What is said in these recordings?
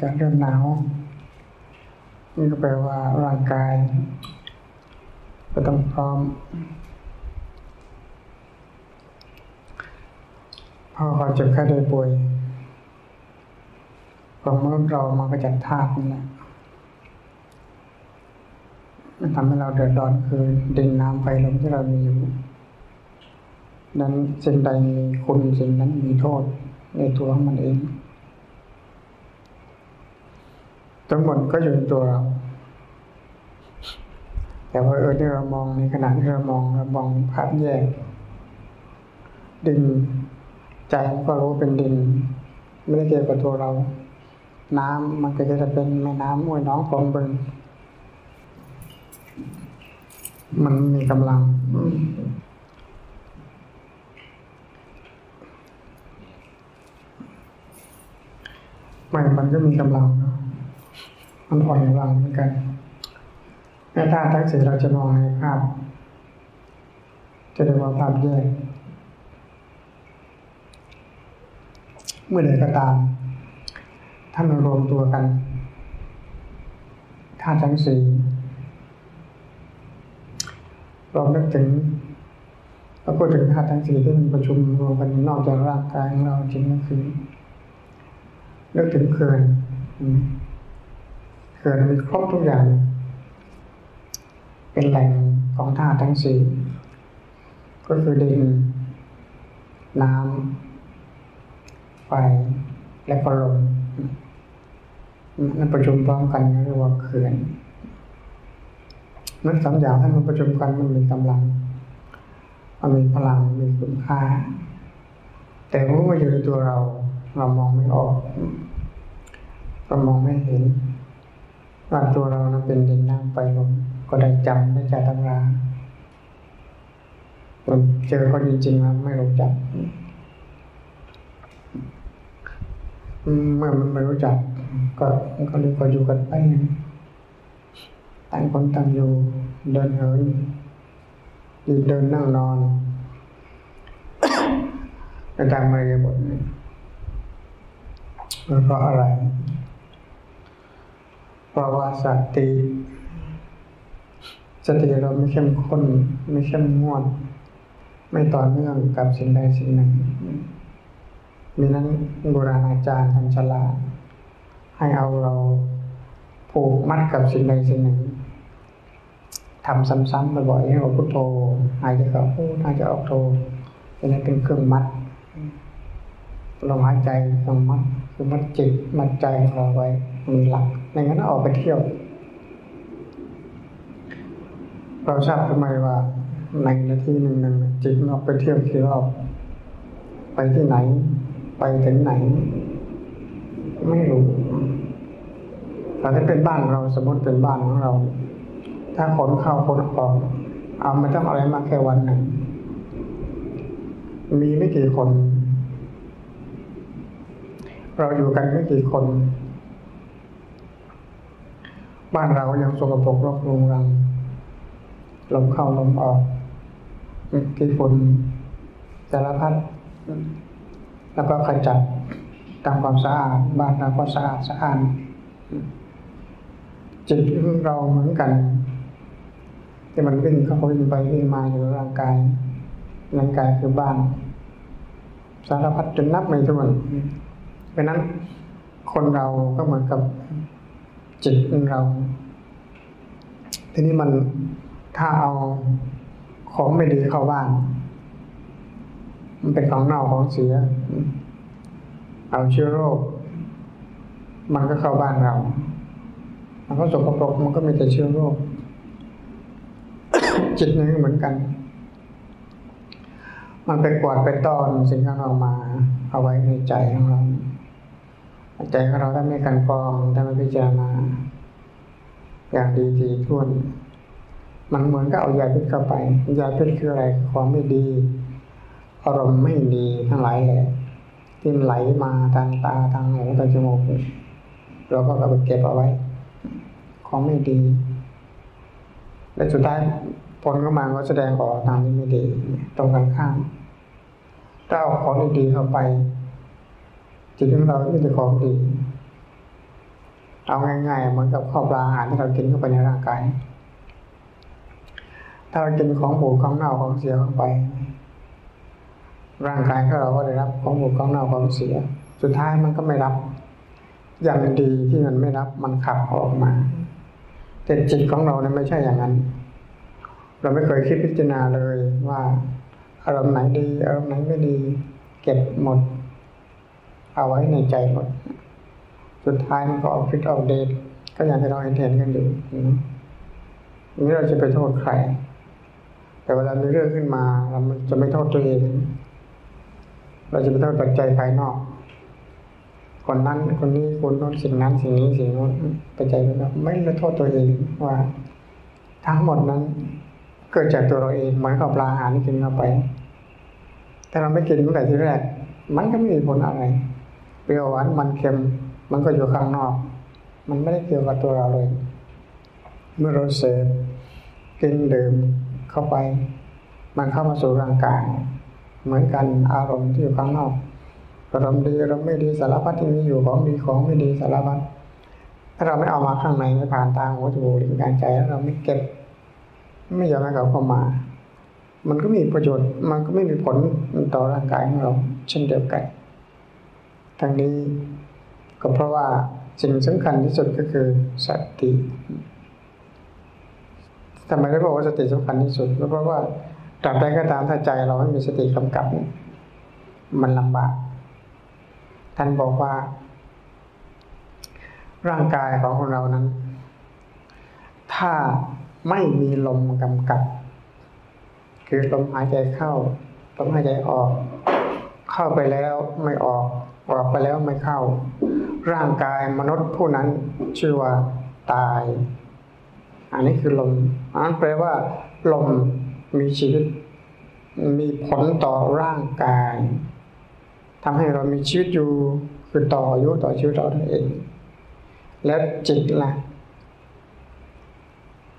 การเริ่มหนาวนี่ก็แปลว่าร่างกาย ก็ต้องพร้อมพอเขาเจ็บแค่ได้ป่วยของมนุษย์เรามันก็จากธาตุนี่แหละมันทำให้เราเดือดร้อนคือดินน้ำไฟลมที่เรามีอยู่ นั้นสิ่งใดมีคุณสิ่งนั้นมีโทษในตัวของมันเอง ทั้งหมดก็อยู่ในตัวเรา แต่ว่าเออที่เรามองในขณะที่เรามองเรามองภาพแยก ดินใจก็รู้เป็นดิน ไม่ได้เกี่ยวกับตัวเรา น้ำมันก็จะเป็นแม่น้ำห้วยน้องของบึงมันมีกำลังไม่มันก็มีกำลังเนาะ มันอ่อนกำลังเหมือนกันแม้ธาตุทั้งสี่เราจะมองในภาพ จะเรียกว่าภาพแยกเมื่อใดก็ตาม ถ้ามันรวมตัวกันธาตุทั้งสี่เรานึกถึงเราพูดถึงธาตุทั้งสี่ที่มันประชุมรวมกันนอกจากร่างกายของเราจริงก็คือนึกถึงเขื่อน เขื่อนมีครบทุกอย่าง เป็นแหล่งของธาตุทั้งสี่ก็คือดิน น้ำไฟและก็ลมมันประชุมพร้อมกันเรียกว่าเขื่อนนักสามอย่างให้มันประชุมกันมันมีกำลังมันมีพลังมีคุณค่า แต่เมื่อมาอยู่ในตัวเรา เรามองไม่ออกเรามองไม่เห็น ว่าตัวเรานั้นเป็นดินน้ำไฟลมก็ได้จำได้จากตำราเจอคนจริงๆแล้วไม่รู้จักเมื่อมันไม่รู้จัก ก็ก็เลยก็อยู่กันไปต่างคนต่างอยู่ เดินเหินยืนเดินนั่งนอนแต่ตามมาเรียบทนี้เพราะอะไร เพราว่าสติสติเราไม่เข้มข้น ไม่เข้มงวด ไม่ต่อเนื่องกับสิ่งใดสิ่งหนึ่งมีนั้นโบราณอาจารย์ท่านฉลาดให้เอาเราผูกมัดกับสิ่งใดสิ่งหนึ่งทำซ้ำๆบ่อยๆให้เราพุทโธหายใจเข้าพูดหายใจออกโธอันนี้เป็นเครื่องมัดลมหายใจต้องมัด คือมัดจิตมัดใจของเราไว้มีหลักในงั้นออกไปเที่ยว เราทราบทำไมว่าในนาทีหนึ่งหนึ่งจิตออกไปเที่ยวกี่รอบไปที่ไหน ไปถึงไหน ไม่รู้แต่ถ้าเป็นบ้านเราสมมติเป็นบ้านของเรา ถ้าขนเข้าขนออกเอาไม่ต้องอะไรมาแค่วันหนึ่งมีไม่กี่คน เราอยู่กันไม่กี่คน บ้านเรายังสกปรกรกรุงรังลมเข้าลมออกกี่ฝุ่นสารพัดแล้วก็ขจัดทำความสะอาดบ้านเราก็สะอาดสะอาดจิตเราเหมือนกันที่มันวิ่งเข้าวิ่งไปวิ่งมาอยู่ร่างกายร่างกายคือบ้าน สารพัดจนนับไม่ถ้วน เพราะนั้นคนเราก็เหมือนกับจิตเรา ทีนี้มันถ้าเอาของไม่ดีเข้าบ้าน มันเป็นของเน่าของเสีย เอาเชื้อโรค มันก็เข้าบ้านเรา มันก็สกปรกมันก็มีแต่เชื้อโรค จิตนี่เหมือนกัน มันไปกวาดไปต้อนสิ่งที่เรามา เอาไว้ในใจของเรา ใจของเราถ้าไม่กันกองถ้าไม่พิจารณาอย่างดีทีท่วน มันเหมือนกับเอายาพิษเข้าไป ยาพิษคืออะไรของไม่ดี อารมณ์ไม่ดีทั้งหลายแหละที่ไหลมาทางตาทางหูทางจมูกเราก็เอาไปเก็บเอาไว้ ของไม่ดี และสุดท้ายผลก็มาก็แสดงออกทางที่ไม่ดี ตรงกันข้ามถ้าเอาของดีเข้าไป จิตของเราไม่ได้ของดีเอาง่ายๆเหมือนกับข้าวปลาอาหารที่เรากินเข้าไปในร่างกาย ถ้าเรากินของบูดของเน่าของเสียเข้าไป ร่างกายของเราก็ได้รับของบูดของเน่าของเสีย สุดท้ายมันก็ไม่รับ อย่างดีที่มันไม่รับมันขับออกมา แต่จิตของเราเนี่ยไม่ใช่อย่างนั้น เราไม่เคยคิดพิจารณาเลยว่าอารมณ์ไหนดีอารมณ์ไหนไม่ดี เก็บหมด เอาไว้ในใจหมดสุดท้ายมันก็ออกฟิตออกเดทก็อย่างที่เราเห็นเห็นกันอยู่นี้เราจะไปโทษใคร แต่เวลามีเรื่องขึ้นมาเราจะไม่โทษตัวเอง เราจะไม่โทษปัจจัยภายนอก คนนั้นคนนี้คนโน้นสิ่งนั้นสิ่งนี้สิ่งโน้นปัจจัยภายนอกไม่ได้โทษตัวเองว่า ทั้งหมดนั้น เกิดจากตัวเราเองเหมือนกับปลาอาหารที่กินเข้าไปถ้าเราไม่กินตั้งแต่ที่แรก มันก็ไม่มีผลอะไร เปรี้ยวหวานมันเค็ม มันก็อยู่ข้างนอก มันไม่ได้เกี่ยวกับตัวเราเลย เมื่อเราเสพกินดื่มเข้าไป มันเข้ามาสู่ร่างกาย เหมือนกันอารมณ์ที่อยู่ข้างนอกอารมณ์ดีอารมณ์ไม่ดีสารพัดที่มีอยู่ของดีของไม่ดีสารพัดถ้าเราไม่เอามาข้างในไม่ผ่านตาหัวจมูกลิ้นกายใจแล้วเราไม่เก็บ ไม่ยอมให้เขาเข้ามา มันก็มีประโยชน์ มันก็ไม่มีผลต่อร่างกายของเรา เช่นเดียวกัน ทั้งนี้ก็เพราะว่าสิ่งสำคัญที่สุดก็คือสติทำไมได้บอกว่าสติสำคัญที่สุดเพราะว่าตราบใดก็ตามถ้าใจเราไม่มีสติกำกับ มันลำบาก ท่านบอกว่า ร่างกายของคนเรานั้น ถ้าไม่มีลมกำกับ คือลมหายใจเข้าลมหายใจออก เข้าไปแล้วไม่ออกออกไปแล้วไม่เข้า ร่างกายมนุษย์ผู้นั้นชื่อว่าตาย อันนี้คือลมอันนั้นแปลว่าลมมีชีวิต มีผลต่อร่างกายทำให้เรามีชีวิตอยู่คือต่ออายุต่อชีวิตเราเอง แล้วจิตล่ะ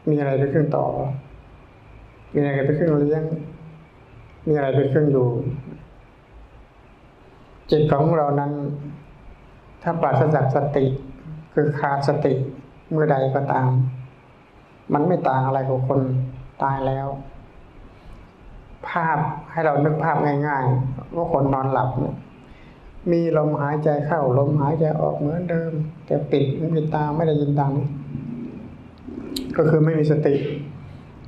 มีอะไรเป็นเครื่องต่อ มีอะไรเป็นเครื่องเลี้ยงมีอะไรเป็นเครื่องอยู่ จิตของเรานั้น ถ้าปราศจากสติ คือขาดสติเมื่อใดก็ตาม มันไม่ต่างอะไรกับคนตายแล้ว ภาพให้เรานึกภาพง่ายๆว่าคนนอนหลับเนี่ยมีลมหายใจเข้าลมหายใจออกเหมือนเดิม แต่ปิดมีตาไม่ได้ยินดังก็คือไม่มีสติ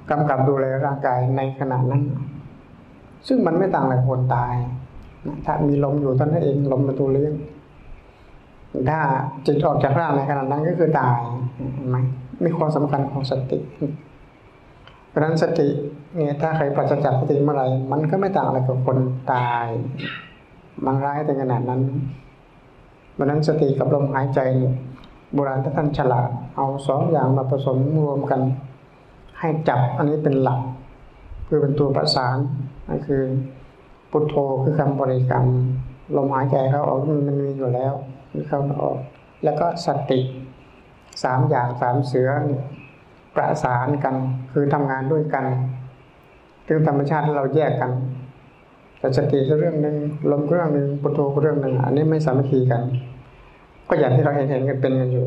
กำกับดูแลร่างกายในขณะนั้น ซึ่งมันไม่ต่างอะไรคนตาย ถ้ามีลมอยู่ตอนนั้นเองลมเป็นตัวเลี้ยงถ้าจิตออกจากร่างในขณะนั้นก็คือตายเห็นไหมมีความสำคัญของสติเพราะนั้นสติเนี่ยถ้าใครปราศจากสติเมื่อไหร่มันก็ไม่ต่างอะไรกับคนตาย มันร้ายถึงขนาดนั้นเพราะนั้นสติกับลมหายใจโบราณท่านฉลาดเอาสองอย่างมาผสมรวมกัน ให้จับอันนี้เป็นหลัก คือเป็นตัวประสานนั่นคือ พุทโธคือคำบริกรรมลมหายใจเข้าออกมันมีอยู่แล้วมีเข้าออก แล้วก็สติสามอย่างสามเสือประสานกันคือทำงานด้วยกันคือธรรมชาติเราแยกกัน แต่สติก็เรื่องหนึ่งลมก็เรื่องหนึ่งพุทโธก็เรื่องหนึ่งอันนี้ไม่สามัคคีกัน ก็อย่างที่เราเห็นเห็นกันเป็นกันอยู่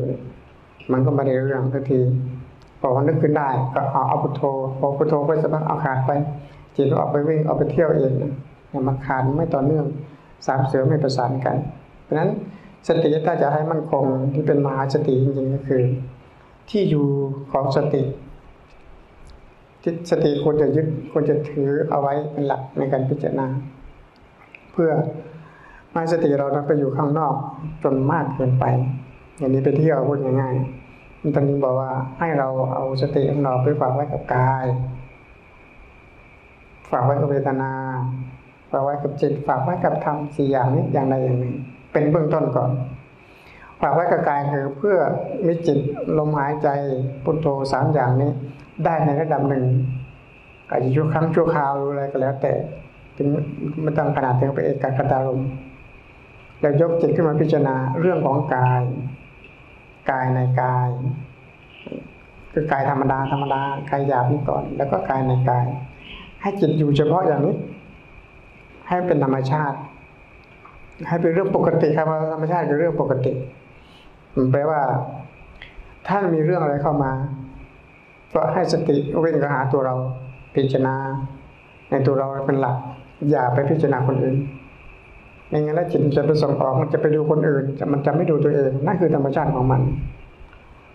มันก็ไม่ได้เรื่องทันทีพอนึกขึ้นได้ก็เอาเอาพุทโธพอพุทโธไปสักพักเอาขาดไปจิตออกไปวิ่งออกไปเที่ยวเองนี่ย มันขาดไม่ต่อเนื่องสามเสือไม่ประสานกัน เพราะฉะนั้นสติถ้าจะให้มั่นคงที่เป็นมหาสติจริงๆก็คือ ที่อยู่ของสติที่สติควรจะยึดควรจะถือเอาไว้เป็นหลักในการพิจารณา เพื่อไม่สติเราต้องไปอยู่ข้างนอกจนมากเกินไป อย่างนี้ไปเที่ยวพูดง่ายๆมันตอนนี้บอกว่าให้เราเอาสติของเราไปฝากไว้กับกาย ฝากไว้กับเวทนา ฝากไว้กับจิตฝากไว้กับธรรมสี่อย่างนี้อย่างใดอย่างหนึ่ง เป็นเบื้องต้นก่อนฝากไว้กับกายคือเพื่อมีจิตลมหายใจพุทโธสามอย่างนี้ ได้ในระดับหนึ่งอาจจะชั่วครั้งชั่วคราวหรืออะไรก็แล้ว แต่ถึงไม่ต้องขนาดถึงไปเอกกตารมแล้วยกจิตขึ้นมาพิจารณาเรื่องของกาย กายในกาย คือกายธรรมดาธรรมดากายหยาบนี่ก่อน แล้วก็กายในกาย ให้จิตอยู่เฉพาะอย่างนี้ ให้เป็นธรรมชาติ ให้เป็นเรื่องปกติครับธรรมชาติคือเรื่องปกติแปลว่าถ้ามีเรื่องอะไรเข้ามา ก็ให้สติวิ่งไปหาตัวเราพิจารณา ในตัวเราเป็นหลัก อย่าไปพิจารณาคนอื่นไม่งั้นแล้วจิตจะไปส่งออกมันจะไปดูคนอื่นมันจะไม่ดูตัวเองนั่นคือธรรมชาติของมัน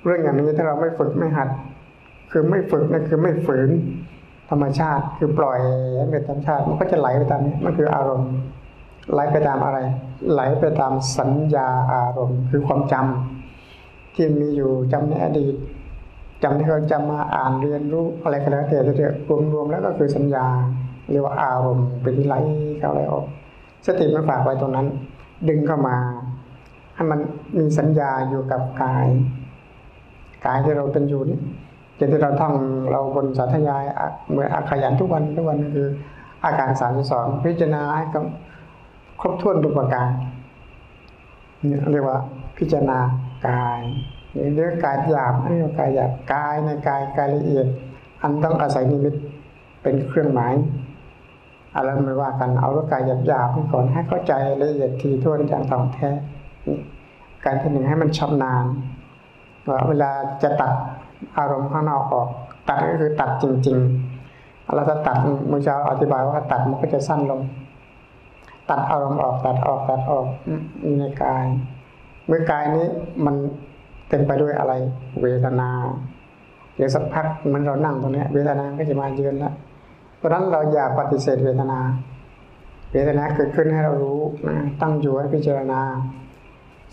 เรื่องอย่างนี้ถ้าเราไม่ฝึกไม่หัด คือไม่ฝึกนั่นคือไม่ฝืน ธรรมชาติคือปล่อยให้เป็นธรรมชาติมันก็จะไหลไปตามนี้มันคืออารมณ์ไหลไปตามอะไร ไหลไปตามสัญญาอารมณ์ คือความจำที่มีอยู่จำในอดีตจำที่เขาจำมาอ่านเรียนรู้อะไรก็แล้วแต่จะรวมๆแล้วก็คือสัญญาเรียกว่าอารมณ์เป็นที่ไหลเข้าไหลออกสติมันฝากไว้ตรงนั้น ดึงเข้ามา ให้มันมีสัญญาอยู่กับกายกายที่เราเป็นอยู่นี่ อย่างที่เราท่องเราบนสาธยายเหมือนอาขยันทุกวันทุกวันคือ อาการสามสองพิจารณาให้ครบถ้วนทุกประการนี่เรียกว่าพิจารณากายนี่เรื่องกายหยาบนี่กายหยาบกายในกายกายละเอียด อันต้องอาศัยนิมิตเป็นเครื่องหมายอะไรไม่ว่ากันเอาร่างกายหยาบๆก่อนให้เข้าใจละเอียดทีท่วนอย่างต่องแท้ การที่หนึ่งให้มันชำนาญว่าเวลาจะตัด อารมณ์ข้างนอกออก ตัดก็คือตัดจริงๆเราจะตัดมือเช้าอธิบายว่าตัดมันก็จะสั้นลง ตัดอารมณ์ออกตัดออกตัดออกในกาย เมื่อกายนี้มันเต็มไปด้วยอะไร เวทนาเดี๋ยวสักพักมันเรานั่งตรงนี้เวทนาก็จะมาเยือนแล้วราะนั้นเราอย่าปฏิเสธเวทนา เวทนาเกิดขึ้นให้เรารู้นะตั้งอยู่ให้พิจารณา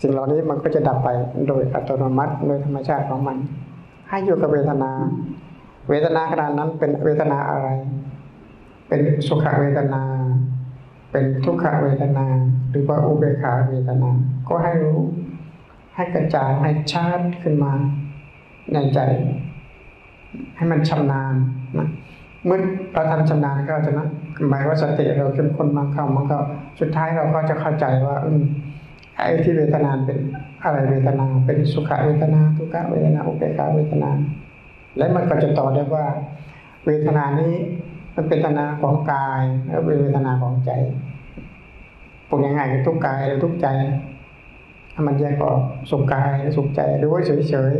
สิ่งเหล่านี้มันก็จะดับไปโดยอัตโนมัติโดยธรรมชาติของมัน ให้อยู่กับเวทนา เวทนาขนาดนั้นเป็นเวทนาอะไร เป็นสุขเวทนา เป็นทุกขเวทนา หรือว่าอุเบกขาเวทนา ก็ให้รู้ ให้กระจายให้ชัดขึ้นมาในใจ ให้มันชำนาญนะเมื่อเราทำชำนาญก็จะนะหมายว่าสติเราเข้มข้นมากเข้ามันก็สุดท้ายเราก็จะเข้าใจว่าอืไอ้ที่เวทนาเป็น อะไรเวทนาเป็นสุขเวทนาทุกขเวทนาอุเบกขาเวทนา และมันก็จะต่อได้ว่า เวทนานี้มันเป็นเวทนาของกายและเป็นเวทนาของใจพูดง่ายๆคือทุกกายหรือทุกใจถ้ามันแยกออกสุขกายหรือสุขใจหรือว่าเฉย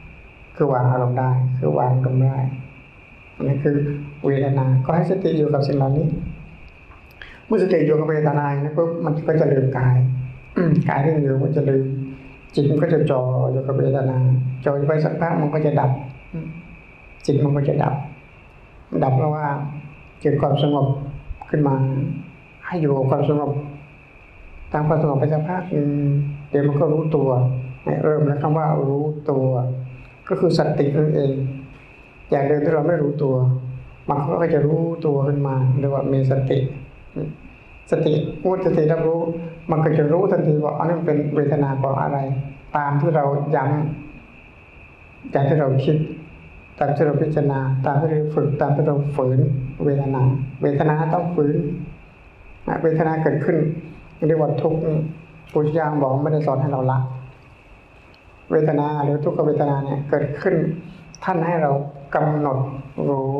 ๆคือวางอารมณ์ได้ คือวางอารมณ์ได้นี่คือเวทนา ก็ให้สติอยู่กับสิ่งเหล่านี้ เมื่อสติอยู่กับเวทนานะปุ๊บมันก็จะลืมกายกายที่อยู่มันจะลืม จิตมันก็จะจออยู่กับเวทนาจอไปสักพักมันก็จะดับจิตมันก็จะดับ ดับเพราะว่าเกิดความสงบขึ้นมา ให้อยู่กับความสงบตามความสงบไปสักพักเดี๋ยวมันก็รู้ตัวเริ่มแล้วคำว่ารู้ตัว ก็คือสตินั่นเอง อย่างเดิมที่เราไม่รู้ตัว มันก็จะรู้ตัวขึ้นมาเรียกว่ามีสติ สติพูดสติรับรู้ มันก็จะรู้ทันทีว่าอันนี้เป็นเวทนาของอะไร ตามที่เราย้ำอย่างที่เราคิด ตามที่เราพิจารณา ตามที่เราฝึกตามที่เราฝืนเวทนา เวทนาต้องฝืนเวทนาเกิดขึ้นเรียกว่าทุกข์ปุญญาบอกไม่ได้สอนให้เราละ เวทนาหรือทุกขเวทนาเนี่ยเกิดขึ้น ท่านให้เรากำหนดรู้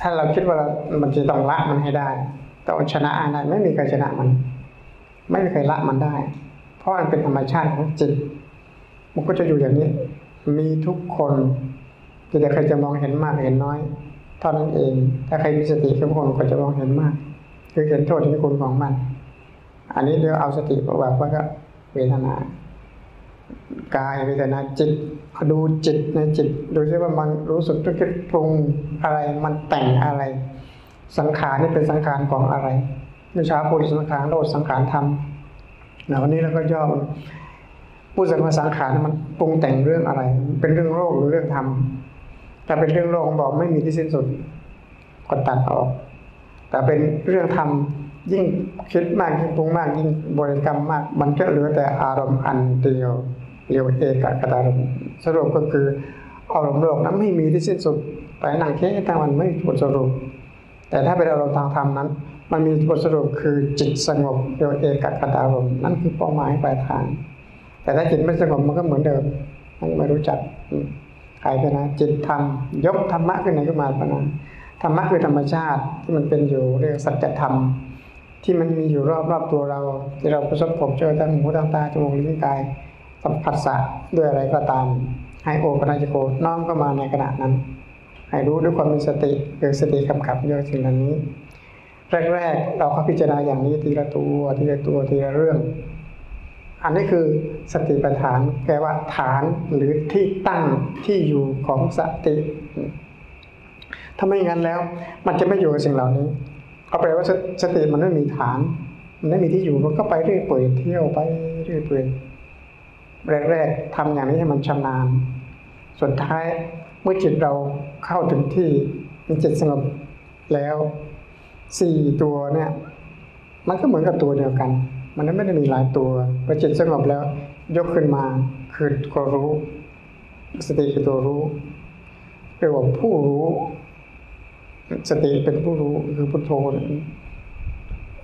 ถ้าเราคิดว่าเรามันจะต้องละมันให้ได้ ต้องชนะอะไรไม่มีใครชนะมัน ไม่มีใครละมันได้ เพราะมันเป็นธรรมชาติของจิตมันก็จะอยู่อย่างนี้ มีทุกคนแต่ใครจะมองเห็นมากเห็นน้อยเท่านั้นเอง ถ้าใครมีสติทุกคนก็จะมองเห็นมาก คือเห็นโทษที่คุณของมัน อันนี้เดี๋ยวเอาสติประวัติว่าก็เวทนากายเวทนาจิตดูจิตในจิต ดูซิว่ามันรู้สึกทุกคิดปรุงอะไรมันแต่งอะไร สังขารนี่เป็นสังขารของอะไรวิชาพูดสังขารโลดสังขารธรรมวันนี้เราก็ย่อพูดสังขาสังขารมันปรุงแต่งเรื่องอะไร เป็นเรื่องโลกหรือเรื่องธรรมถ้าเป็นเรื่องโลกบอกไม่มีที่สิ้นสุดก็ตัดออก แต่เป็นเรื่องธรรมยิ่งคิดมากยิ่งปรุงมาก ยิ่งบริกรรมมาก มันก็เหลือแต่อารมณ์อันเดียวเรียวเอกกตารมสรุปก็คืออารมณ์โลกนั้นไม่มีที่สิ้นสุดแต่นังแค่ทั้งวันไม่บทสรุป แต่ถ้าเป็นอารมณ์ทางธรรมนั้น มันมีบทสรุปคือจิตสงบเรียเอกกตารมนั่นคือเป้าหมายปลายทาง แต่ถ้าจิตไม่สงบมันก็เหมือนเดิมมันไม่รู้จักใครกันนะจิตธรรมยกธรรมะขึ้นไหนขึ้นมาปนะธรรมะคือธรรมชาติที่มันเป็นอยู่เรียกสัจธรรม ที่มันมีอยู่รอบๆตัวเราที่เราประสบพบเจอทั้งหูทั้งตาจมูกลิ้นกายสัมผัสสะด้วยอะไรก็ตาม ให้โอปัญญโกน้อมเข้ามาในขณะนั้น ให้รู้ด้วยความมีสติหรือสติกำกับเยอะสิ่งเหล่านี้ แรกๆเราก็พิจารณาอย่างนี้ทีละตัวทีละตัวทีละเรื่อง อันนี้คือสติปัฏฐาน แปลว่าฐานหรือที่ตั้งที่อยู่ของสติถ้าไม่งั้นแล้ว มันจะไม่อยู่กับสิ่งเหล่านี้ก็แปลว่าสติมันไม่มีฐาน มันไม่มีที่อยู่มันก็ไปเรื่อยเปื่อยเที่ยวไปเรื่อยเปื่อยแรกๆทำอย่างนี้ให้มันชำนาญสุดท้าย เมื่อจิตเราเข้าถึงที่มีจิตสงบแล้วสี่ตัวเนี่ยมันก็เหมือนกับตัวเดียวกัน มันไม่ได้มีหลายตัวพอจิตสงบแล้ว ยกขึ้นมาคือตัวรู้ สติคือตัวรู้เรียกว่าผู้รู้ สติเป็นผู้รู้คือพุทโธ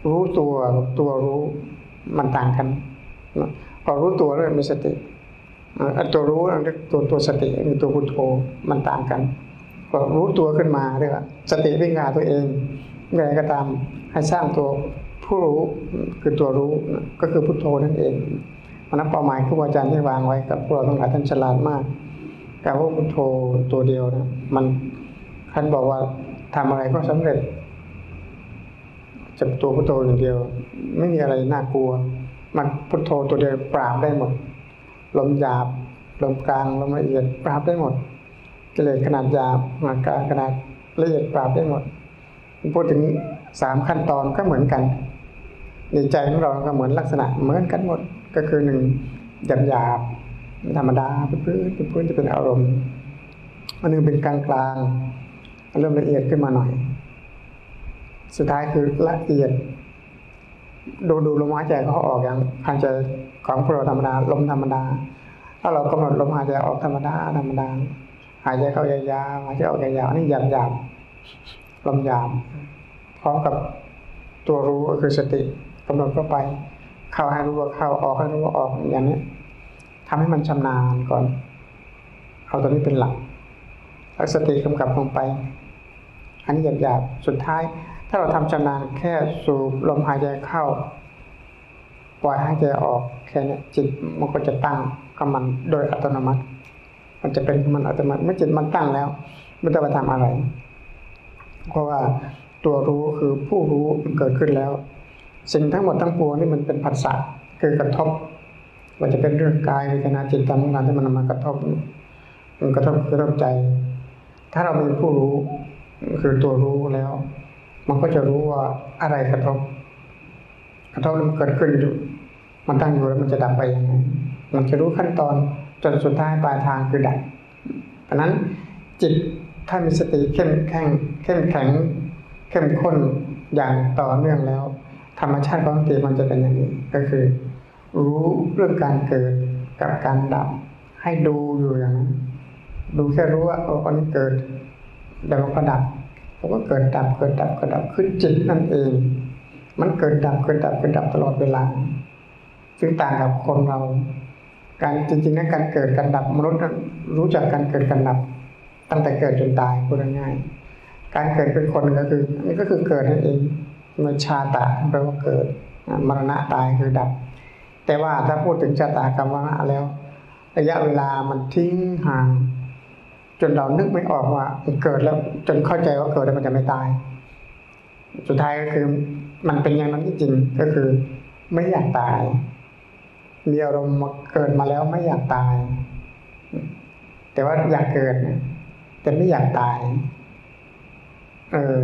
รู้ตัวตัวรู้มันต่างกันพอรู้ตัวแล้วมีสติ ตัวรู้ตัวตัวสติมีตัวพุทโธมันต่างกันพอรู้ตัวขึ้นมาเรียกว่าสติวิ่งหาตัวเองอะไรก็ตามให้สร้างตัวผู้รู้คือตัวรู้ก็คือพุทโธนั่นเองมันนั้นเป้าหมายครูอาจารย์ที่วางไว้กับพวกเราทั้งหลายท่านฉลาดมากการว่าพุทโธตัวเดียวนะมันท่านบอกว่าทำอะไรก็สำเร็จจับตัวพุทโธอย่างเดียว ไม่มีอะไรน่ากลัว มันพุทโธตัวเดียวปราบได้หมด ลมหยาบลมกลางลมละเอียดปราบได้หมดกิเลสขนาดหยาบขนาดกลางขนาดละเอียดปราบได้หมดพูดถึงสามขั้นตอนก็เหมือนกันในใจของเราก็เหมือนลักษณะเหมือนกันหมดก็คือหนึ่งหยาบหยาบธรรมดาพื้นพื้นจะเป็นอารมณ์อันนึงเป็นกลางกลางเริ่มละเอียดขึ้นมาหน่อย สุดท้ายคือละเอียด ดูดูลมหายใจเขาออกอย่างหายใจ ของพวกเราธรรมดาลมธรรมดา ถ้าเรากำหนดลมหายใจออกธรรมดาธรรมดา หายใจเข้ายาวๆหายใจออกยาวๆนี่หยาบหยาบลมหยาบพร้อมกับตัวรู้ก็คือสติกำหนดเข้าไปเข้าให้รู้ว่าเข้าออกให้รู้ว่าออกอย่างนี้ทำให้มันชำนาญก่อนเอาตัวนี้เป็นหลักเอาสติกำกับลงไป อันนี้หยาบๆสุดท้าย ถ้าเราทำชำนาญแค่สูบลมหายใจเข้า ปล่อยใหายใจออกแค่นี้จิตมันก็จะตั้งกับมันโดยอัตโนมัติ มันจะเป็นมันอัตโนมัติเมื่อจิตมันตั้งแล้วไม่ต้องไปทำอะไร เพราะว่าตัวรู้คือผู้รู้มันเกิดขึ้นแล้ว สิ่งทั้งหมดทั้งปวงนี่มันเป็นผัสสะคือกระทบว่าจะเป็นเรื่องกายเวทนาจิตธรรมงานที่มันมากระทบมันกระทบกระทบใจ ถ้าเรามีผู้รู้คือตัวรู้แล้ว มันก็จะรู้ว่าอะไรกระทบ กระทบมันเกิดขึ้นอยู่ มันตั้งอยู่แล้วมันจะดับไปยังไงมันจะรู้ขั้นตอนจนสุดท้ายปลายทางคือดับเพราะนั้นจิตถ้ามีสติเข้มแข็งเข้มแข็ง เข้มข้นอย่างต่อเนื่องแล้ว ธรรมชาติของจิตมันจะเป็นอย่างนี้ ก็คือ รู้เรื่องการเกิดกับการดับ ให้ดูอยู่อย่างนั้นดูแค่รู้ว่าโอ้อันนี้เกิดเดี๋ยวก็ดับแล้วก็เกิดดับเกิดดับเกิดดับคือจิตนั่นเอง มันเกิดดับเกิดดับเกิดดับตลอดเวลาซึ่งต่างกับคนเรา การจริงๆนะการเกิดการดับมนุษย์รู้จักการเกิดการดับ ตั้งแต่เกิดจนตายพูดง่ายๆการเกิดเป็นคนก็คือนี่ก็คือเกิดนั่นเองมันชาตะแปลว่าเกิดมรณะตายคือดับ แต่ว่าถ้าพูดถึงชาตากรรมวระแล้ว ระยะเวลามันทิ้งห่าง จนเรานึกไม่ออกว่าเกิดแล้วจนเข้าใจว่าเกิดแล้วมันจะไม่ตาย สุดท้ายก็คือ มันเป็นอย่างนั้นจริงก็คือ ไม่อยากตาย มีอารมณ์เกิดมาแล้วไม่อยากตาย แต่ว่าอยากเกิดแต่ไม่อยากตาย เออ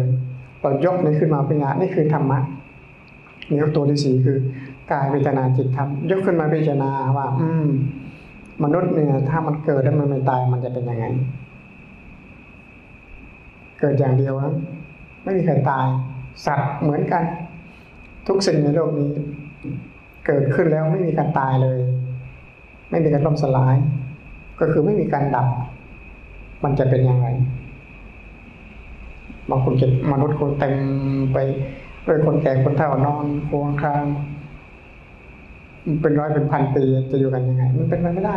เรายกนี้ขึ้นมาเป็นงานนี่คือธรรมะนี่ตัวที่สี่คือกายเวทนาจิตธรรมยกขึ้นมาพิจารณาว่า อืม มนุษย์เนี่ย ถ้ามันเกิดแล้วมันไม่ตายมันจะเป็นยังไง เกิดอย่างเดียวนะไม่มีใครตาย สัตว์เหมือนกัน ทุกสิ่งในโลกนี้ เกิดขึ้นแล้วไม่มีการตายเลย ไม่มีการล่มสลาย ก็คือไม่มีการดับ มันจะเป็นยังไงบางคนจะมนุษย์คนเต็มไปด้วยคนแก่คนเฒ่านอนโคงครางเป็นร้อยเป็นพันปีจะอยู่กันยังไง มันเป็นไปไม่ได้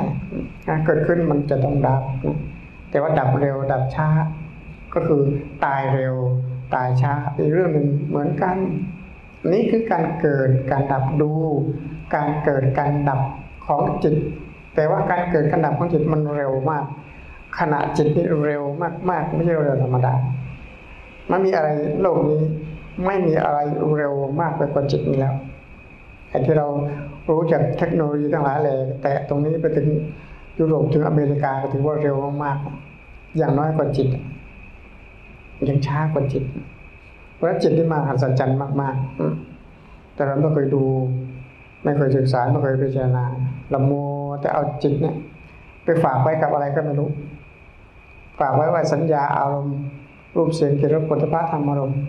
เกิดขึ้นมันจะต้องดับ แต่ว่าดับเร็วดับช้า ก็คือตายเร็ว ตายช้าอีกเรื่องหนึ่งเหมือนกัน นี่คือการเกิดการดับดู การเกิดการดับของจิต แต่ว่าการเกิดการดับของจิตมันเร็วมาก ขณะจิตนี่เร็วมาก ๆ ไม่ใช่เร็วธรรมดามันมีอะไรโลกนี้ไม่มีอะไรเร็วมากไปกว่าจิตนี้แล้วไอ้ที่เรารู้จากเทคโนโลยีทั้งหลายเลยแต่ตรงนี้ไปถึงยุโรปถึงอเมริกาก็ถือว่าเร็วมากๆอย่างน้อยกว่าจิต ยังช้ากว่าจิต ราะจิตที่มาหัศจรรย์มากๆ แต่เราไม่เคยดู ไม่เคยศึกษาไม่เคยพิจารณาละโมแต่เอาจิตเนี่ยไปฝากไว้กับอะไรก็ไม่รู้ ฝากไว้ว่าสัญญาอารมณ์ รูปเสียงกลิ่นรสผลิตภัณฑ์ธรรมอารมณ์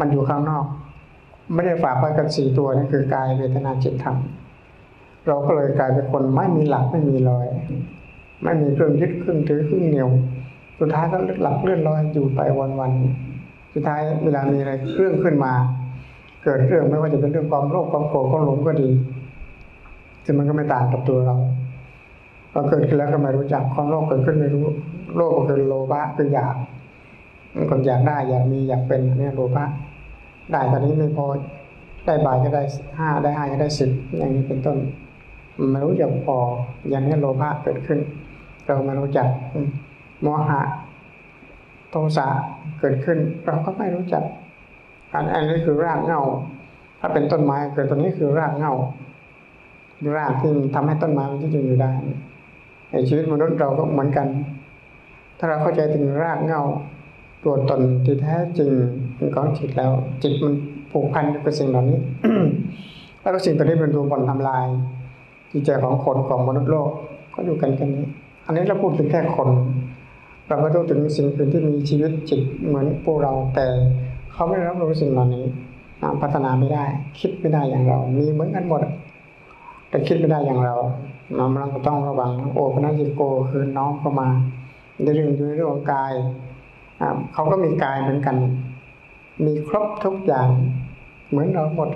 มันอยู่ข้างนอก ไม่ได้ฝากไว้กับสี่ตัวนี่คือกายเวทนาจิตธรรมเราก็เลยกลายเป็นคนไม่มีหลักไม่มีรอย ไม่มีเครื่องยึดเครื่องถือเครื่องเหนียวสุดท้ายก็หลับเลื่อนลอยอยู่ไปวันๆ สุดท้ายเวลามีอะไรเรื่องขึ้นมา เกิดเรื่องไม่ว่าจะเป็นเรื่องความโลภความโกรธความหลงก็ดีแต่มันก็ไม่ต่างกับตัวเราพอเกิดขึ้นแล้วก็ไม่รู้จักความโลภเกิดขึ้นไม่รู้ โลภก็คือโลภะคืออยากคนอยากได้อยากมีอยากเป็นเนี่ยโลภะได้ตอนนี้ไม่พอได้บ่ายก็ได้ห้าได้ห้าก็ได้สิบอย่างนี้เป็นต้นไม่รู้จักพออย่างนี้โลภะเกิดขึ้น เราไม่รู้จักโมหะ โทสะเกิดขึ้น เราก็ไม่รู้จัก อันอันนี้คือรากเงาถ้าเป็นต้นไม้เกิดตัวนี้คือรากเงารากที่ทำให้ต้นไม้มันยืนอยู่ได้ในชีวิตมนุษย์เราก็เหมือนกัน ถ้าเราเข้าใจถึงรากเงาตัวตนที่แท้จริงของจิตแล้ว จิตมันผูกพันกับสิ่งเหล่านี้แล้วก็สิ่งตัวนี้เป็นตัวบ่อนทำลาย จิตใจของคนของมนุษย์โลกก็อยู่กันกันนี้ อันนี้เราพูดถึงแค่คน เราไม่ต้องถึงสิ่งอื่นที่มีชีวิตจิตเหมือนพวกเราแต่เขาไม่รับรู้สิ่งเหล่านี้พัฒนาไม่ได้ คิดไม่ได้อย่างเรา มีเหมือนกันหมด แต่คิดไม่ได้อย่างเราเราเราต้องระวังโอปนัญิโกคือน้อมเข้ามาในเรื่องอยู่ในเรื่องของกายเขาก็มีกายเหมือนกัน มีครบทุกอย่างเหมือนเราหมด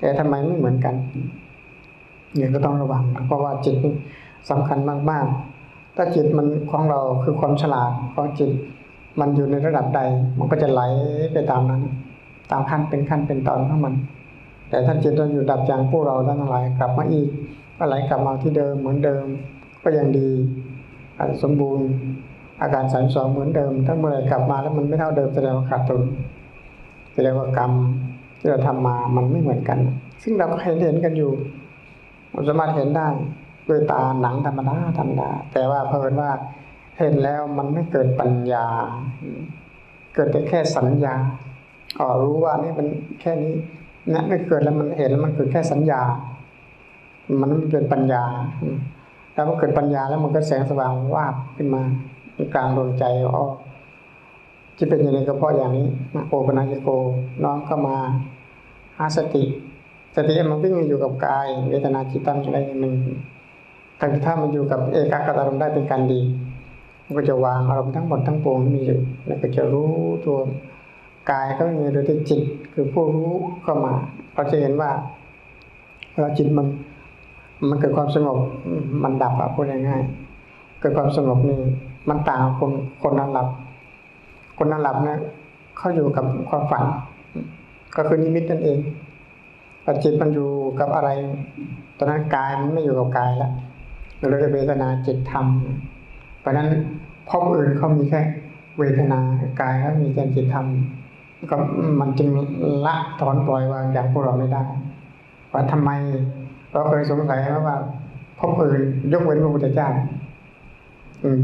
แต่ทำไมไม่เหมือนกันเนี่ยก็ต้องระวัง เพราะว่าจิตนี่สำคัญมากๆ ถ้าจิตมันของเราคือความฉลาดของจิตมันอยู่ในระดับใด มันก็จะไหลไปตามนั้น ตามขั้นเป็นขั้นเป็นตอนของมัน แต่ถ้าจิตเราอยู่ดับอย่างพวกเราทั้งหลายกลับมาอีกก็ไหลกลับมาที่เดิมเหมือนเดิม ก็ยังดีสมบูรณ์ อาการสามสองเหมือนเดิมถ้าเมื่อไรกลับมาแล้วมันไม่เท่าเดิมแสดงว่าขาดทุนแสดงว่ากรรมที่เราทำมามันไม่เหมือนกัน ซึ่งเราก็เห็นเห็นกันอยู่เราสามารถเห็นได้ ด้วยตาหนังธรรมดาธรรมดาแต่ว่าเพลินว่าเห็นแล้วมันไม่เกิดปัญญา เกิดแต่แค่สัญญาอ๋อรู้ว่านี่มันแค่นี้นะไม่เกิดแล้วมันเห็นแล้วมันเกิดแค่สัญญา มันไม่เป็นปัญญา แล้วพอเกิดปัญญาแล้วมันก็แสงสว่างวาบขึ้นมากลางดวงใจอ๋อที่เป็นอย่างนี้ก็เพราะอย่างนี้โอปนัญโกน้องเข้ามาหาสติ สติมันวิ่งอยู่กับกายเวทนาจิตตั้งอะไรอย่างหนึ่ง แต่ถ้ามันอยู่กับเอกคตารมณ์ได้เป็นการดี มันก็จะวางอารมณ์ทั้งหมดทั้งปวงที่มีอยู่แล้วก็จะรู้ตัวกายก็ไม่มีโดยที่จิตคือผู้รู้เข้ามาเราจะเห็นว่าเวลาจิตมัน มันเกิดความสงบมันดับอะพูดง่ายๆเกิดความสงบนี่มันต่างคนคนนั้นหลับ คนนั้นหลับเนี่ยเขาอยู่กับความฝัน ก็คือนิมิตนั่นเองพอจิตมันอยู่กับอะไร ตอนนั้นกายมันไม่อยู่กับกายแล้ว เราจะเวทนาจิตธรรม เพราะนั้นพบอื่นเขามีแค่เวทนากายแล้วมีแค่จิตธรรมก็มันจึงละถอนปล่อยวางอย่างพวกเราไม่ได้ว่าทำไมเราเคยสงสัยว่าพบอื่นยกเว้นพระพุทธเจ้า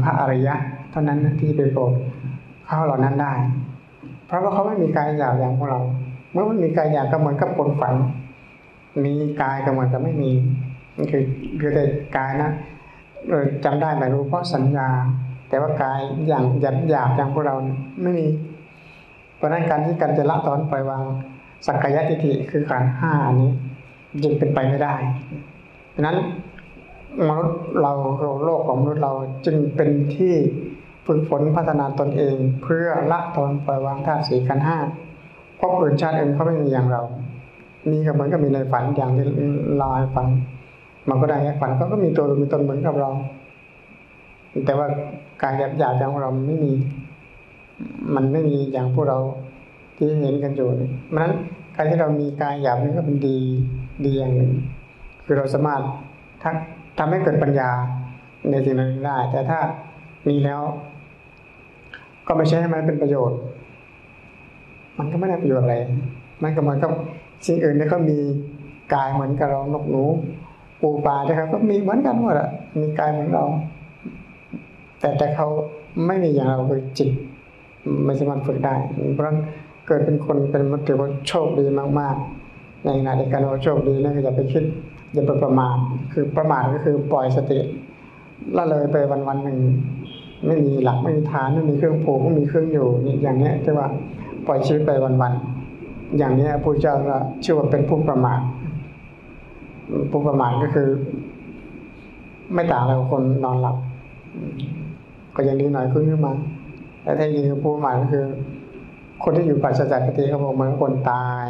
พระอริยะ เท่านั้นที่ไปโปรดเขาเหล่านั้นได้ เพราะว่าเขาไม่มีกายหยาบอย่างพวกเรา เมื่อไม่มีกายหยาบก็เหมือนกับคนฝันมีกายก็เหมือนกับไม่มี นคือคือแต่กายนะจำได้ไม่รู้เพราะสัญญา แต่ว่ากายอย่างหยาบหยาบอย่างพวกเราไม่มี เพราะนั้นการที่การจะละถอนปล่อยวางสักกายทิฏฐิคือการห้านี้จึงเป็นไปไม่ได้ดังนั้นมนุษย์เราโลกของมนุษย์เราจึงเป็นที่ฝึกฝนพัฒนาตนเอง เพื่อละตอนปล่อยวางธาตุสีกันห้าพบอื่นชาติอื่นเขาไม่มีอย่างเรา มีก็เหมือนกับมีในฝันอย่างที่ลอยฝัน มันก็ได้แค่ฝันเขาก็มีตัวมีตนเหมือนกับเรา แต่ว่าการหยาบหยาบองเราไม่มี มันไม่มีอย่างพวกเราที่เห็นกันอยู่เพราะนั้นการที่เรามีกายหยาบนี่ก็เป็นดีดีอย่างหนึ่ง คือเราสามารถถ้าทำให้เกิดปัญญาในสิ่งนั้นได้ แต่ถ้ามีแล้ว ก็ไม่ใช่ให้มันเป็นประโยชน์ มันก็ไม่ได้ประโยชน์อะไร มันก็มันก็สิ่งอื่นนี่ยเขามีกายเหมือนกับเรานกหนู ปูปลาเนี่ยครับก็มีเหมือนกันหมดอะมีกายเหมือนเรา แต่แต่เขาไม่มีอย่างเราคือจิตไม่สามารถฝึกได้ เพราะนั้นเกิดเป็นคนเป็นมนุษย์ถือว่าโชคดีมากๆ ในขณะเดียวกันว่าโชคดีนั่นก็อย่าไปคิดอย่าไปประมาทคือประมาทก็คือปล่อยสติละเลยไปวันวันหนึ่งไม่มีหลักไม่มีฐานไม่มีเครื่องผูกไม่มีเครื่องอยู่นี่อย่างเนี้ยที่ว่าปล่อยชีวิตไปวันๆอย่างเนี้ยพระเจ้าชื่อว่าเป็นผู้ประมาท ผู้ประมาทก็คือ ไม่ต่างอะไรกับคนนอนหลับ ก็ยังดีหน่อยขึ้นขึ้นมาแต่ถ้าจริงผู้ประมาทก็คือ คนที่อยู่ปัจจัยกติเขาบอกเหมือนคนตาย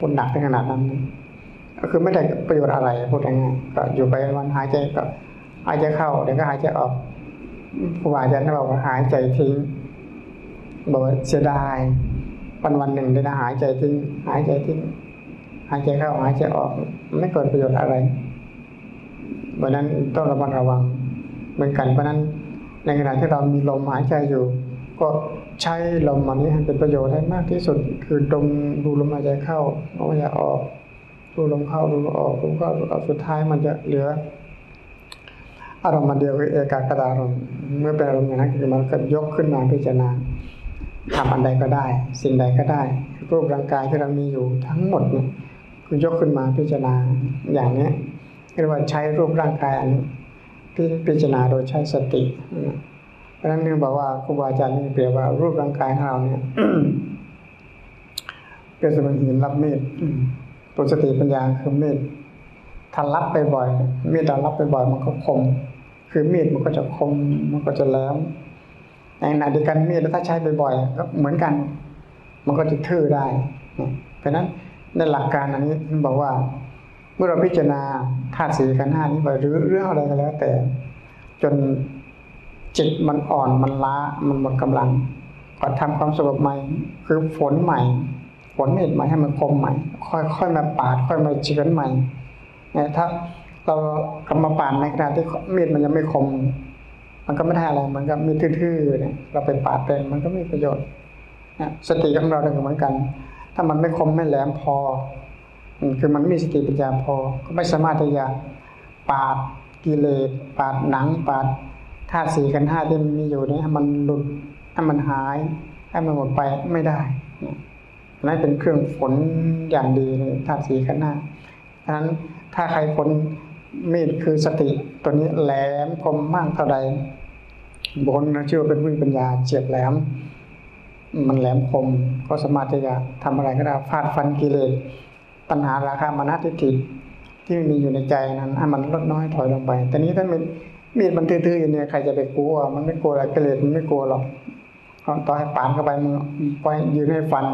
ปุ่นหนักถึงขนาดนั้นก็คือไม่ได้ประโยชน์อะไรพูดง่ายๆก็อยู่ไปวันหายใจก็หายใจเข้าเดี๋ยวก็หายใจออกครูบาอาจารย์ท่านบอกว่าหายใจทิ้งบอกว่าเสียดายวันวันหนึ่งได้นะหายใจทิ้งหายใจทิ้งหายใจเข้าหายใจออก ไม่เกิดประโยชน์อะไรเพราะนั้นต้องระมัดระวัง เหมือนกันเพราะนั้นในขณะที่เรามีลมหายใจอยู่ ก็ใช้ลมอันนี้ให้เป็นประโยชน์ให้มากที่สุด คือดมดูลมหายใจเข้าลมหายใจออกดูลมเข้าดูลมออกดูเข้าดูออกสุดท้ายมันจะเหลืออารมณ์มันเดียวคือเอกากตารมณ์เมื่อเป็นอารมณ์อย่างนั้นคือมันก็ยกขึ้นมาพิจารณาทำอันใดก็ได้ สิ่งใดก็ได้ รูปร่างกายที่เรามีอยู่ทั้งหมดเนี่ย คือยกขึ้นมาพิจารณาอย่างนี้เรียกว่าใช้รูปร่างกายอันนี้พิจารณาโดยใช้สติ เพราะฉะนั้นนึงบอกว่าครูบาอาจารย์นี่เปรียบว่ารูปร่างกายของเราเนี่ยเป็นเสมือนหินรับมีดตัวสติปัญญาคือมีดถ้ารับไปบ่อย มีดเรารับไปบ่อยมันก็คม คือมีดมันก็จะคม มันก็จะแหลมในขณะเดียวกันมีดถ้าใช้บ่อยๆก็เหมือนกัน มันก็จะทื่อได้ เพราะฉะนั้น ในหลักการอันนี้มันบอกว่า เมื่อเราพิจารณาธาตุสีกันห้านี้ไปหรือเรื่องอะไรก็แล้ว แต่ จนจิตมันอ่อนมันล้ามันหมดกำลังก็ทำความสงบใหม่ คือฝนใหม่ฝนเมีดใหม่ให้มันคมใหม่ ค่อยๆมาปาด ค่อยมาเฉือนใหม่เนี่ยถ้าเรากำมาปาดในขณะที่มีดมันยังไม่คม มันก็ไม่ได้อะไรมันก็มีทื่อๆเนี่ยเราไปปาดเป็นมันก็ไม่ประโยชน์นะสติของเราก็เหมือนกัน ถ้ามันไม่คมไม่แหลมพอคือมันไม่มีสติปัญญาพอ ก็ไม่สามารถที่จะปาดกิเลสปาดหนัง ปาดธาตุสีกันห้าที่มันมีอยู่นี่ให้มันหลุดให้มันหายให้มันหมดไปไม่ได้นั่นเป็นเครื่องฝนอย่างดีเลยธาตุสีกันห้าฉะนั้นถ้าใครฝนมีดคือสติตัวนี้แหลมคมมากเท่าใดบนนะชื่อเป็นวิปัญญาเฉียบแหลม มันแหลมคมก็สามารถที่จะทำอะไรก็ได้ฟาดฟันกิเลสปัญหาราคามานะทิฏฐิที่มีอยู่ในใจนั้นให้มันลดน้อยถอยลงไป แต่นี้ถ้ามันมีดมันทื่อๆอยู่เนี่ยใครจะไปกลัว มันไม่กลัวอะไรกิเลสมันไม่กลัวหรอกต่อให้ปานเข้าไปมือปล่อยยืนให้ฟัน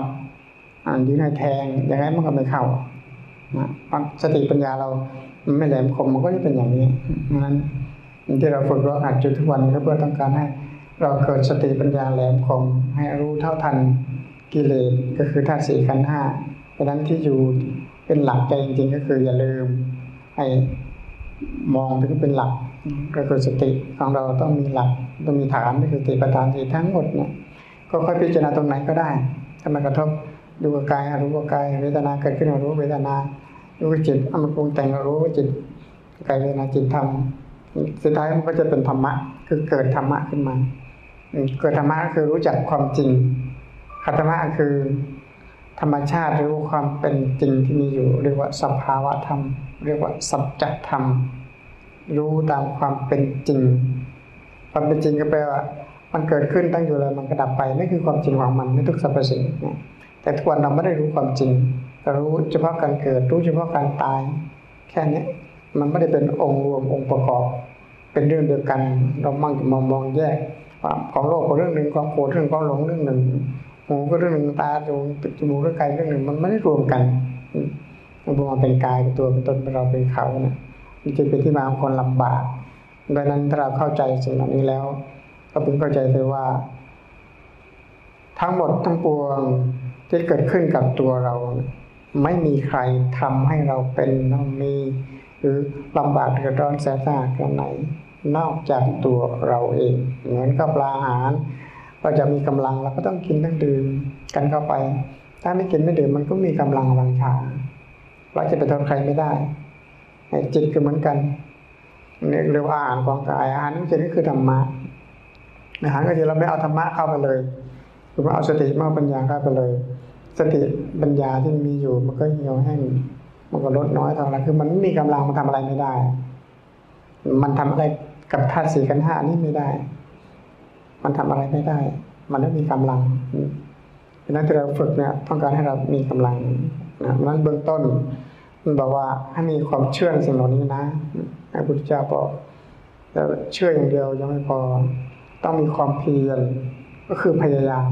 อ่านยืนให้แทงอย่างนั้นมันก็ไม่เข้านะสติปัญญาเรามันไม่แหลมคมมันก็จะเป็นอย่างนี้นั้นที่เราฝึกเราอัดจุดทุกวันก็เพื่อต้องการให้ เราเกิดสติปัญญาแหลมคมให้รู้เท่าทันกิเลสก็คือธาตุสี่ขันห้าเพราะนั้นที่อยู่เป็นหลักใจจริงๆ ก็คืออย่าลืมให้มองถึงเป็นหลักก็คือสติของเราต้องมีหลักต้องมีฐานก็คือสติปัฏฐานสี่ทั้งหมดเนี่ยก็ค่อยพิจารณาตรงไหนก็ได้ ถ้ามันกระทบดูกับกายรู้กับกายเวทนาเกิดขึ้นรู้เวทนารู้จิตอมันปรุงแต่งรู้ว่าจิตกายเวทนาจิตธรรมสุดท้ายมันก็จะเป็นธรรมะ คือเกิดธรรมะขึ้นมา เกิดธรรมะคือรู้จักความจริงขัตธรรมะคือ ธรรมชาติรู้ความเป็นจริงที่มีอยู่ เรียกว่าสภาวะธรรม เรียกว่าสัจธรรม รู้ตามความเป็นจริง ความเป็นจริงก็แปลว่า มันเกิดขึ้นตั้งอยู่แล้วมันก็ดับไปนี่คือความจริงของมันในทุกสรรพสิ่งแต่ทุกวันเราไม่ได้รู้ความจริงรารู้เฉพาะการเกิด รู้เฉพาะการตาย แค่นี้มันไม่ได้เป็นองค์รวมองค์ประกอบ เป็นเรื่องเดียวกัน เรามั่งมองมองแยก คว่าของโลกก็เรื่องหนึ่งความโกรธเรื่องความหลงเรื่องหนึ่งหูก็เรื่องหนึ่งตาดูจมูกเรื่องกายเรื่องหนึ่งมันไม่ได้รวมกันมันรวมเป็นกายเป็นตัวเป็นตนเป็นเราเป็นเขาเนี่ยมันจะเป็นที่มาของคนลำบากดังนั้นถ้าเราเข้าใจสิ่งเหล่านี้แล้ว ก็พึงเข้าใจเลยว่า ทั้งหมดทั้งปวงที่เกิดขึ้นกับตัวเรา ไม่มีใครทำให้เราเป็นเรามี หรือลำบากเดือดร้อนแสนสาหัสขนาดไหน นอกจากตัวเราเอง เหมือนกับปลาอาหารเราจะมีกำลังเราก็ต้องกินต้องดื่มกันเข้าไป ถ้าไม่กินไม่ดื่มมันก็มีกำลังวังชาเราจะไปทนใครไม่ได้จิตก็เหมือนกันนี่เรียกว่าอาหารของกายอาหารนั่นคือคือธรรมะอาหารก็คือเราไม่เอาธรรมะเข้าไปเลยคือว่าเอาสติมาปัญญาเข้าไปเลย สติปัญญาที่มีอยู่มันก็เหี่ยวแห้งมันก็ลดน้อยเท่าไรคือมันไม่มีกำลังมันทำอะไรไม่ได้ มันทำอะไร กับธาตุสี่กันห้านี้ไม่ได้ มันทำอะไรไม่ได้ มันไม่มีกำลังดังนั้นที่เราฝึกเนี่ยต้องการให้เรามีกำลังนะนั้นเบื้องต้นมันบอกว่าให้มีความเชื่อในสิ่งเหล่านี้นะพระพุทธเจ้าบอกแต่เชื่ออย่างเดียวยังไม่พอ ต้องมีความเพียรก็คือพยายาม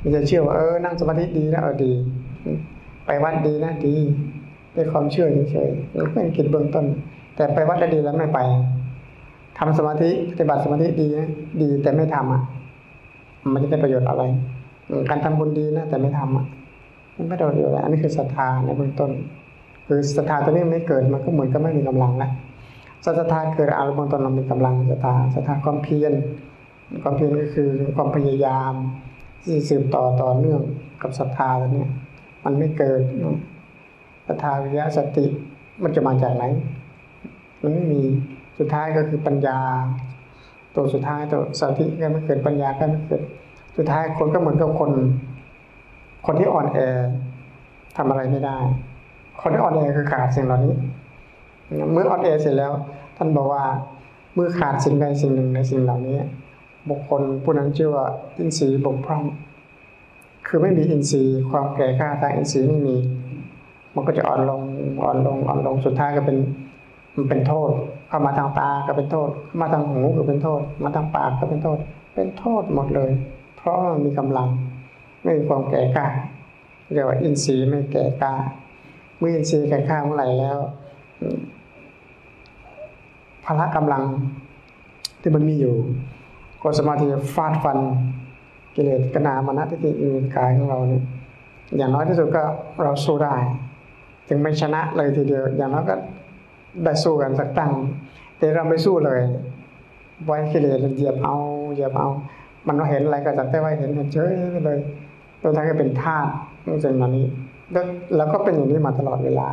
ไม่ใช่เชื่อว่าเออนั่งสมาธิดีนะเออดี ไปวัดดีนะดีด้วยความเชื่อเฉยๆนี่เป็นกิจเบื้องต้น แต่ไปวัดได้ดีแล้วไม่ไป ทำสมาธิปฏิบัติสมาธิดีนะดีแต่ไม่ทำอะ มันจะได้ประโยชน์อะไร การทำบุญดีนะแต่ไม่ทำอะมันไม่ได้ประโยชน์อะไรอันนี้คือศรัทธาในเบื้องต้น คือศรัทธาตัวนี้ไม่เกิดมันก็เหมือนกับไม่มีกำลังแล้วศรัทธาเกิดอารมณ์ตอนเรามีกำลังศรัทธาศรัทธาความเพียรความเพียรก็คือความพยายามที่สืบต่อต่อเนื่องกับศรัทธาตัวนี้มันไม่เกิดศรัทธาวิยะสติมันจะมาจากไหน มันไม่มี สุดท้ายก็คือปัญญา ตัวสุดท้ายตัวสติก็ไม่เกิดปัญญาก็ไม่เกิด สุดท้ายคนก็เหมือนกับคน คนที่อ่อนแอทำอะไรไม่ได้ คนที่อ่อนแอคือขาดสิ่งเหล่านี้เมื่ออ่อนแอเสร็จแล้ว ท่านบอกว่าเมื่อขาดสิ่งใดสิ่งหนึ่งในสิ่งเหล่านี้ บุคคลผู้นั้นชื่อว่าอินทรีย์บกพร่อง คือไม่มีอินทรีย์ความแก่กล้าทางอินทรีย์ไม่มี มันก็จะอ่อนลงอ่อนลงอ่อนลงสุดท้ายก็เป็นมันเป็นโทษ ข้ามาทางตาก็เป็นโทษ มาทางหูก็เป็นโทษ มาทางปากก็เป็นโทษ เป็นโทษหมดเลย เพราะมันมีกำลัง ไม่มีความแก่กล้าเรียกว่าอินทรีย์ไม่แก่กล้าเมื่ออินทรีย์แก่กล้าเมื่อไหร่แล้วพละกำลังที่มันมีอยู่ก็สมาธิฟาดฟันกิเลสกนามานะที่ติอยู่ในกายของเราเนี่ยอย่างน้อยที่สุดก็เราสู้ได้ ถึงไม่ชนะเลยทีเดียว อย่างน้อยก็ ได้สู้กันสักตั้ง แต่เราไม่สู้เลยไว้กิเลสเหยียบเอาเหยียบเอา มันเห็นอะไรก็จับได้ไว้เห็นเฉยไปเลยตัวท้ายก็เป็นธาตุสิ่งเหล่านี้แล้วก็เป็นอย่างนี้มาตลอดเวลา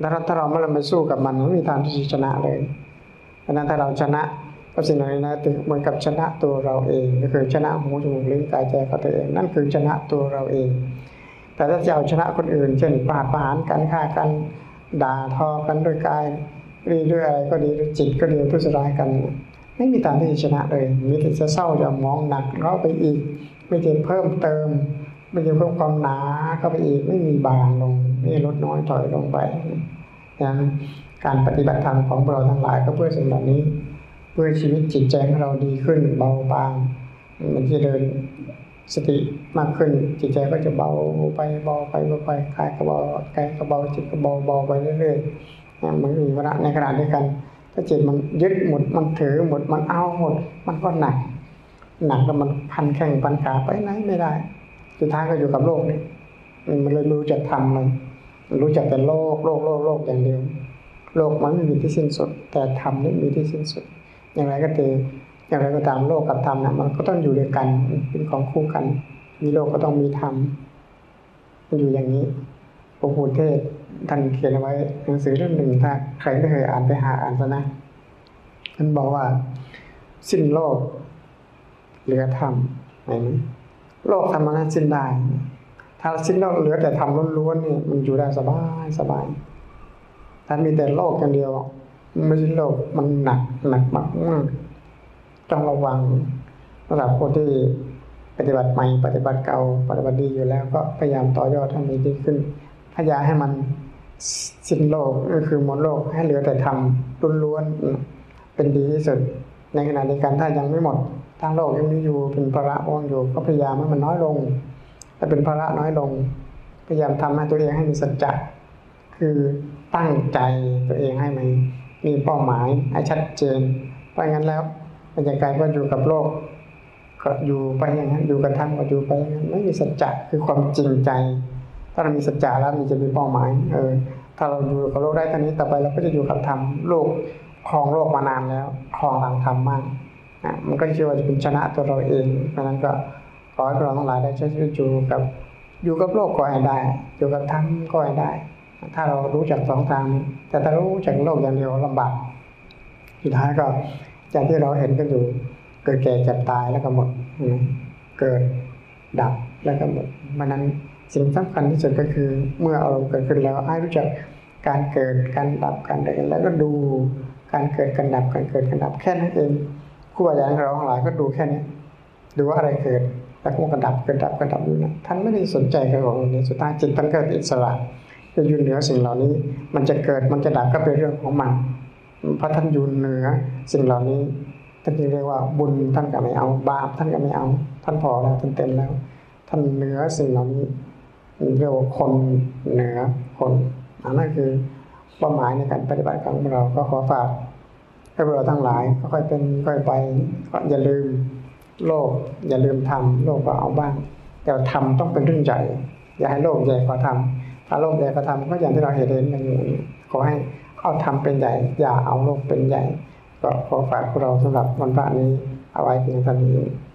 แล้วถ้าเราไม่เราไม่สู้กับมันไม่มีทางที่จะชนะเลยเพราะนั้นถ้าเราชนะกับสิ่งเหล่านี้นะเหมือนกับชนะตัวเราเองก็คือชนะหูจมูกลิ้นกายใจของตัวเองนั่นคือชนะตัวเราเอง แต่ถ้าจะเอาชนะคนอื่น เช่นปาปานกันฆ่ากัน ด่าทอกันด้วยกายรีด้วยอะไรก็ดีด้วยจิตก็ดีทุสร้ายกัน ไม่มีทางที่จะชนะเลย มีแต่จะเศร้าจะมองหนักเข้าไปอีกไม่จะเพิ่มเติมไม่จะเพิ่มความหนาเข้าไปอีกไม่มีบางลงไม่ลดน้อยถอยลงไปดังนั้นการปฏิบัติธรรมของเราทั้งหลายก็เพื่อสิ่งเหล่านี้ เพื่อชีวิตจิตใจของเราดีขึ้นเบาบางมันจะเดิน สติมากขึ้น จิตใจก็จะเบาไปเบาไปเบาไปกายก็เบากายก็เบาจิตก็เบาเบาไปเรื่อยๆมันมีวระในขณะเดียวกัน ถ้าจิตมันยึดหมดมันถือหมดมันเอาหมดมันก็หนักหนักแล้วมันพันแข้งพันขาไปไหนไม่ได้สุดท้ายก็อยู่กับโลกนี้มันเลยรู้จักทำมันรู้จักแต่โลกโลกโลกโลกอย่างเดียวโลกมันไม่มีที่สิ้นสุด แต่ธรรมนี่มีที่สิ้นสุด อย่างไรก็ตาม อย่างไรก็ตามโลกกับธรรมนะมันก็ต้องอยู่ด้วยกันเป็นของคู่กัน มีโลกก็ต้องมีธรรมมันอยู่อย่างนี้พระพุทธเทศท่านเขียนไว้หนังสือเล่มหนึ่งถ้าใครไม่เคยอ่านไปหาอ่านซะนะท่านบอกว่า สิ้นโลกเหลือธรรมเห็นไหมโลกธรรมนั้นสิ้นได้ ถ้าสิ้นโลกเหลือแต่ทำล้วนๆนี่มันอยู่ได้สบายสบายถ้ามีแต่โลกอย่างเดียวไม่ใช่โลกมันหนักหนักมากมาก ต้องระวังสำหรับคนที่ปฏิบัติใหม่ปฏิบัติเก่าปฏิบัติดีอยู่แล้ว ก็พยายามต่อยอดให้มันดีขึ้น พยายามให้มันสิ้นโลกก็คือหมดโลกให้เหลือแต่ทำล้วนๆเป็นดีที่สุด ในขณะเดียวกันถ้ายังไม่หมดทางโลกยังมีอยู่เป็นภาระว่างอยู่ ก็พยายามให้มันน้อยลงถ้าเป็นภาระน้อยลง พยายามทำให้ตัวเองให้มีสัจจะคือตั้งใจตัวเองให้มันมีเป้าหมายให้ชัดเจนเพราะงั้นแล้ว มันจะกลายว่าอยู่กับโลก ก็อยู่ไปอย่างนั้นอยู่กับธรรมก็อยู่ไปอย่างนั้นไม่มีสัจจะคือความจริงใจ ถ้าเรามีสัจจะแล้วมันจะมีเป้าหมาย เออ ถ้าเราอยู่กับโลกได้เท่านี้ต่อไปเราก็จะอยู่กับธรรมโลกครองโลกมานานแล้วครองทางธรรมมากอะมันก็เชื่อว่าจะเป็นชนะตัวเราเองเพราะนั้นก็ขอให้เราทั้งหลายได้ใช้ชีวิตอยู่กับอยู่กับโลกก็ให้ได้ อยู่กับธรรมก็ให้ได้ ถ้าเรารู้จักสองทางแต่ถ้ารู้จักโลกอย่างเดียวลำบากสุดท้ายก็ อย่างที่เราเห็นกันอยู่ เกิดแก่เจ็บตายแล้วก็หมดเกิดดับแล้วก็หมดเพราะฉะนั้นสิ่งสำคัญที่สุดก็คือ เมื่ออารมณ์เกิดขึ้นแล้วให้รู้จักการเกิดการดับการเดินแล้วก็ดูการเกิดการดับการเกิดการดับแค่นั้นเองครูบาอาจารย์ของเราทั้งหลายก็ดูแค่นี้ดูว่าอะไรเกิดแล้วก็กระดับกระดับกระดับอยู่นะท่านไม่ได้สนใจกับของนี้สุดท้ายจิตท่านเกิดอิสระจะอยู่เหนือสิ่งเหล่านี้ มันจะเกิดมันจะดับก็เป็นเรื่องของมัน พระท่านอยู่เหนือ สิ่งเหล่านี้ท่านจึงเรียกว่าบุญท่านก็ไม่เอา บาปท่านก็ไม่เอา ท่านพอแล้วท่านเต็มแล้ว ท่านเหนือสิ่งเหล่านี้เรียกว่าคนเหนือคนอันนั้นคือเป้าหมายในการปฏิบัติของเราก็ขอฝากให้พวกเราทั้งหลายค่อยเป็นค่อยไปก็อย่าลืมโลก อย่าลืมทำโลกก็เอาบ้างแต่ทำต้องเป็นเรื่องใหญ่อย่าให้โลกใหญ่กว่าทำถ้าโลกใหญ่กว่าทำก็อย่างที่เราเห็นเห็นกันอยู่ขอให้ เอาทำเป็นใหญ่ อย่าเอาโลกเป็นใหญ่ ก็ขอฝากพวกเราสำหรับวันพระนี้เอาไว้เพียงเท่านี้